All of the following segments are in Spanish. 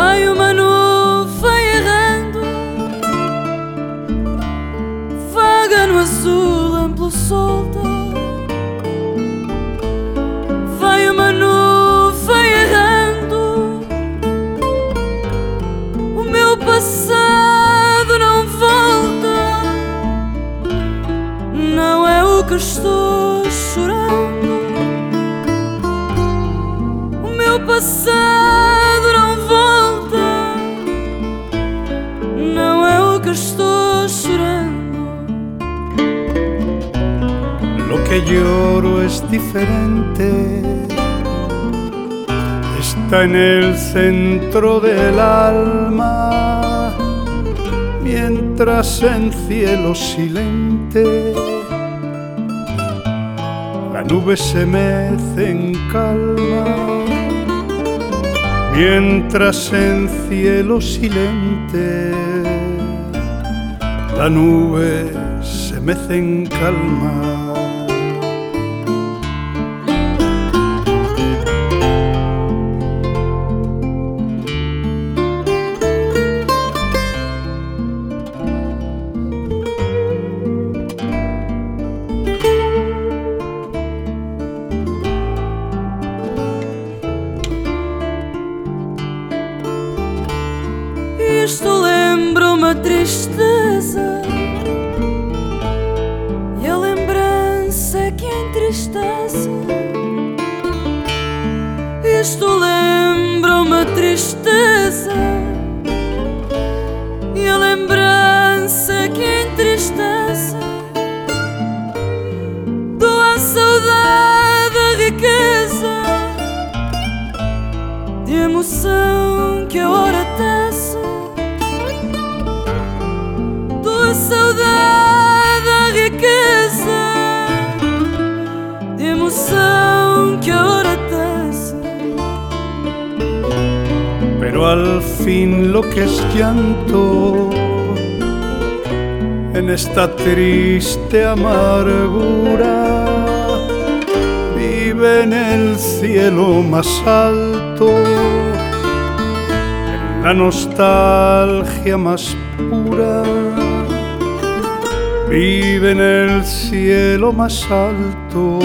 Vai uma nuvem errando, vaga no azul amplo solta. Vai uma nuvem errando, o meu passado não volta. Não é o que estou chorando, o meu passado. Não é o que estou chorando. Lo que lloro es diferente. Está en el centro del alma, mientras en cielo silente la nube se mece en calma. Mientras en cielo silente la nube se mece en calma. Isto uma tristeza. E a lembrança que entristece. Isto lembra uma tristeza. E a lembrança que entristece. Dou a saudade a riqueza. De emoção que a que ahora. Pero al fin lo que es llanto en esta triste amargura vive en el cielo más alto, en la nostalgia más pura. Vive en el cielo más alto,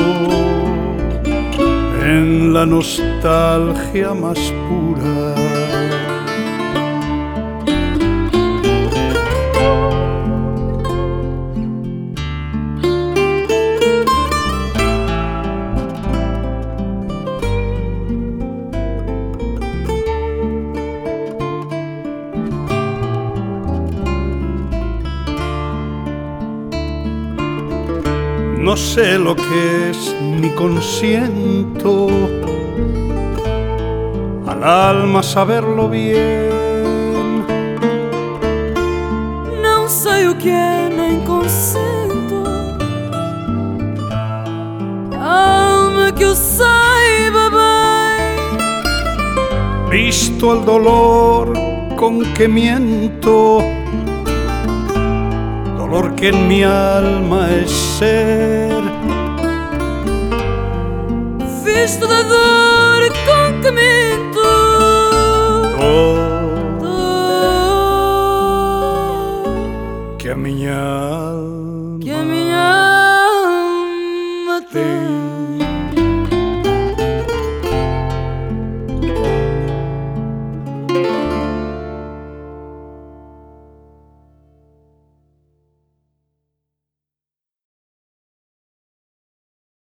en la nostalgia más pura. No sé lo que es ni consiento al alma saberlo bien. Não sei o que é, nem consento. Alma que eu saiba bem. Visto el dolor con que miento, dolor que en mi alma es ser. Visto da dor com que minto.